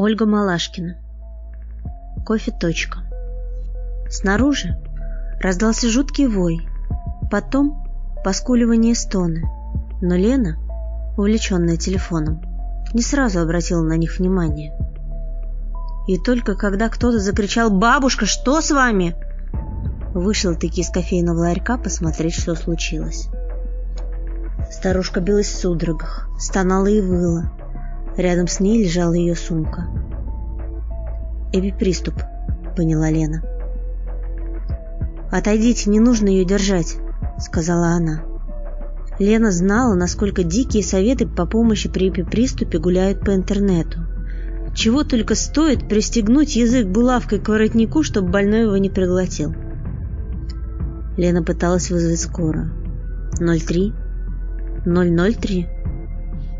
Ольга Малашкина. Кофе. Точка. Снаружи раздался жуткий вой, потом поскуливание стоны, но Лена, увлеченная телефоном, не сразу обратила на них внимание. И только когда кто-то закричал «Бабушка, что с вами?», вышел-таки из кофейного ларька посмотреть, что случилось. Старушка билась в судорогах, стонала и выла. Рядом с ней лежала ее сумка. «Эпиприступ», — поняла Лена. «Отойдите, не нужно ее держать», — сказала она. Лена знала, насколько дикие советы по помощи при эпиприступе гуляют по интернету. Чего только стоит пристегнуть язык булавкой к воротнику, чтобы больной его не проглотил. Лена пыталась вызвать скорую. 03 003.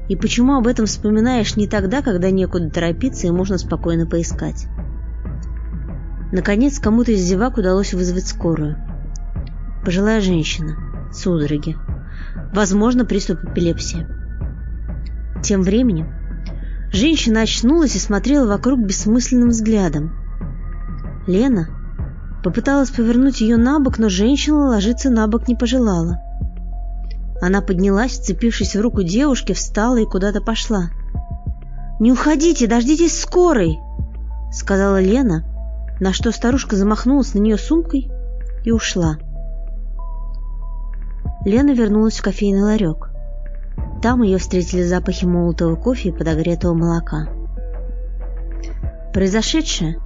И почему об этом вспоминаешь не тогда, когда некуда торопиться и можно спокойно поискать? Наконец, кому-то из зевак удалось вызвать скорую. Пожилая женщина. Судороги. Возможно, приступ эпилепсии. Тем временем женщина очнулась и смотрела вокруг бессмысленным взглядом. Лена попыталась повернуть ее на бок, но женщина ложиться на бок не пожелала. Она поднялась, вцепившись в руку девушки, встала и куда-то пошла. «Не уходите, дождитесь скорой!» — сказала Лена, на что старушка замахнулась на нее сумкой и ушла. Лена вернулась в кофейный ларек. Там ее встретили запахи молотого кофе и подогретого молока. Произошедшее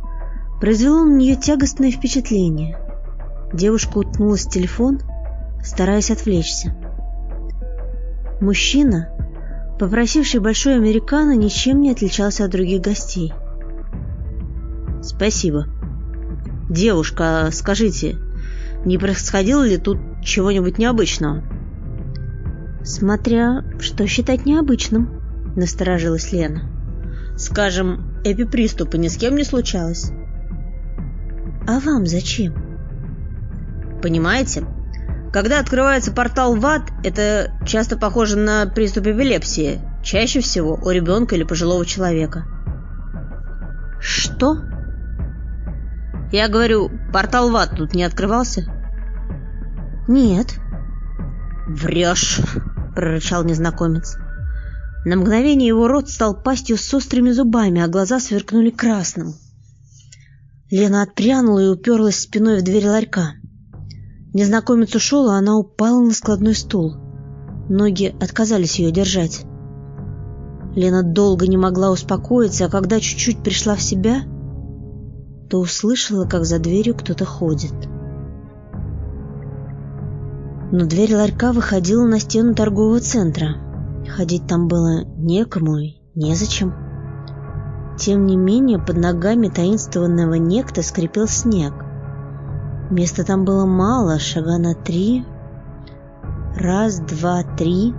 произвело на нее тягостное впечатление. Девушка уткнулась в телефон, стараясь отвлечься. Мужчина, попросивший большой американо, ничем не отличался от других гостей. «Спасибо. Девушка, скажите, не происходило ли тут чего-нибудь необычного?» «Смотря что считать необычным», — насторожилась Лена. «Скажем, эпиприступа ни с кем не случалось?» «А вам зачем?» «Понимаете, когда открывается портал в ад, это часто похоже на приступ эпилепсии, чаще всего у ребенка или пожилого человека. Что? Я говорю, портал в ад тут не открывался? Нет. Врешь, прорычал незнакомец. На мгновение его рот стал пастью с острыми зубами, а глаза сверкнули красным. Лена отпрянула и уперлась спиной в дверь ларька. Незнакомец ушел, а она упала на складной стул. Ноги отказались ее держать. Лена долго не могла успокоиться, а когда чуть-чуть пришла в себя, то услышала, как за дверью кто-то ходит. Но дверь ларька выходила на стену торгового центра. Ходить там было некому и незачем. Тем не менее, под ногами таинственного некто скрипел снег — Места там было мало, шага на три. Раз, два, три.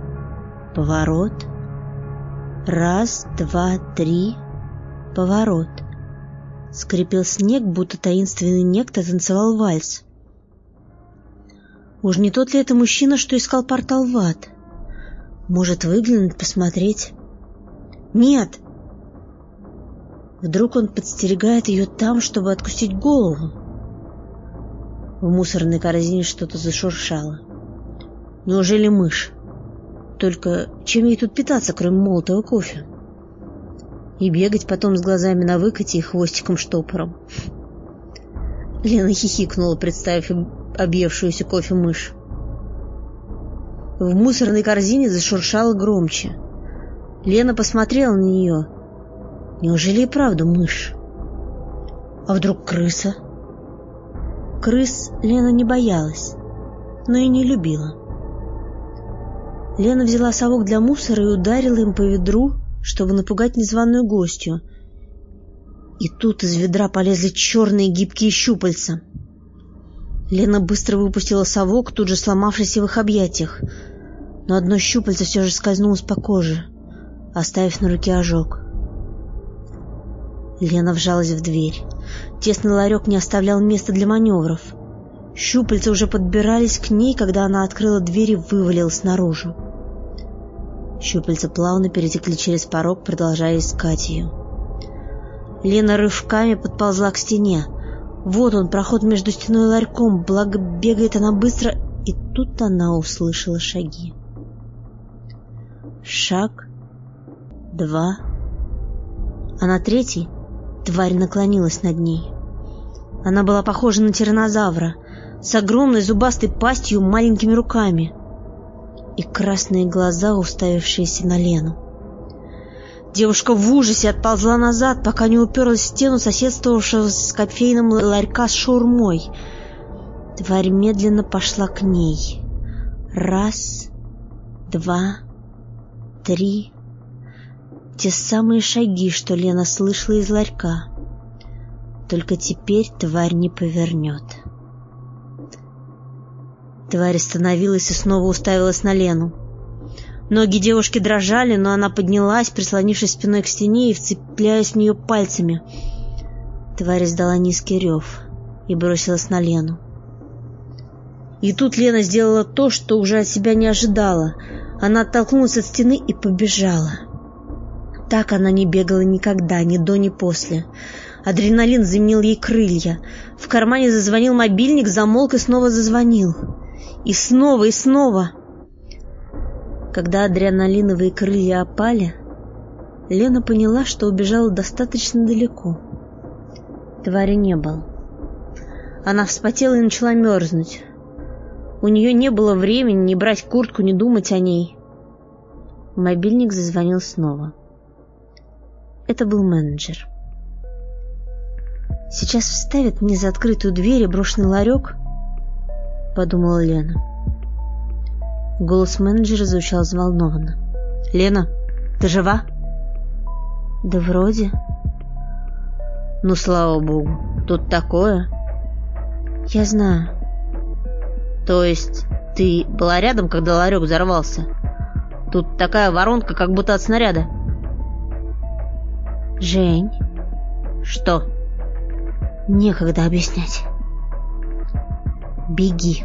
Поворот. Раз, два, три. Поворот. Скрипел снег, будто таинственный некто танцевал вальс. Уж не тот ли это мужчина, что искал портал в ад? Может, выглянуть, посмотреть? Нет! Вдруг он подстерегает ее там, чтобы откусить голову? В мусорной корзине что-то зашуршало. Неужели мышь? Только чем ей тут питаться, кроме молотого кофе? И бегать потом с глазами на выкате и хвостиком-штопором. Лена хихикнула, представив объевшуюся кофе мышь. В мусорной корзине зашуршало громче. Лена посмотрела на нее. Неужели и правда мышь? А вдруг крыса? Крыс Лена не боялась, но и не любила. Лена взяла совок для мусора и ударила им по ведру, чтобы напугать незваную гостью. И тут из ведра полезли черные гибкие щупальца. Лена быстро выпустила совок, тут же сломавшись в их объятиях, но одно щупальце все же скользнулось по коже, оставив на руке ожог. Лена вжалась в дверь. Тесный ларек не оставлял места для маневров. Щупальца уже подбирались к ней, когда она открыла дверь и вывалилась наружу. Щупальца плавно перетекли через порог, продолжая искать ее. Лена рывками подползла к стене. Вот он, проход между стеной и ларьком, благо бегает она быстро, и тут она услышала шаги. Шаг, два, а на третий тварь наклонилась над ней. Она была похожа на тираннозавра, с огромной зубастой пастью маленькими руками, и красные глаза, уставившиеся на Лену. Девушка в ужасе отползла назад, пока не уперлась в стену соседствовавшего с кофейным ларька с шаурмой. Тварь медленно пошла к ней. Раз, два, три. Те самые шаги, что Лена слышала из ларька. Только теперь тварь не повернет. Тварь остановилась и снова уставилась на Лену. Ноги девушки дрожали, но она поднялась, прислонившись спиной к стене и вцепляясь в нее пальцами. Тварь издала низкий рев и бросилась на Лену. И тут Лена сделала то, что уже от себя не ожидала. Она оттолкнулась от стены и побежала. Так она не бегала никогда, ни до, ни после. Адреналин заменил ей крылья. В кармане зазвонил мобильник, замолк и снова зазвонил. И снова, и снова. Когда адреналиновые крылья опали, Лена поняла, что убежала достаточно далеко. Твари не было. Она вспотела и начала мерзнуть. У нее не было времени ни брать куртку, ни думать о ней. Мобильник зазвонил снова. Это был менеджер. «Сейчас вставят мне за открытую дверь и брошенный ларек», — подумала Лена. Голос менеджера звучал взволнованно. «Лена, ты жива?» «Да вроде». «Ну, слава богу, тут такое». «Я знаю». «То есть ты была рядом, когда ларек взорвался? Тут такая воронка, как будто от снаряда». «Жень». «Что?» «Некогда объяснять». «Беги».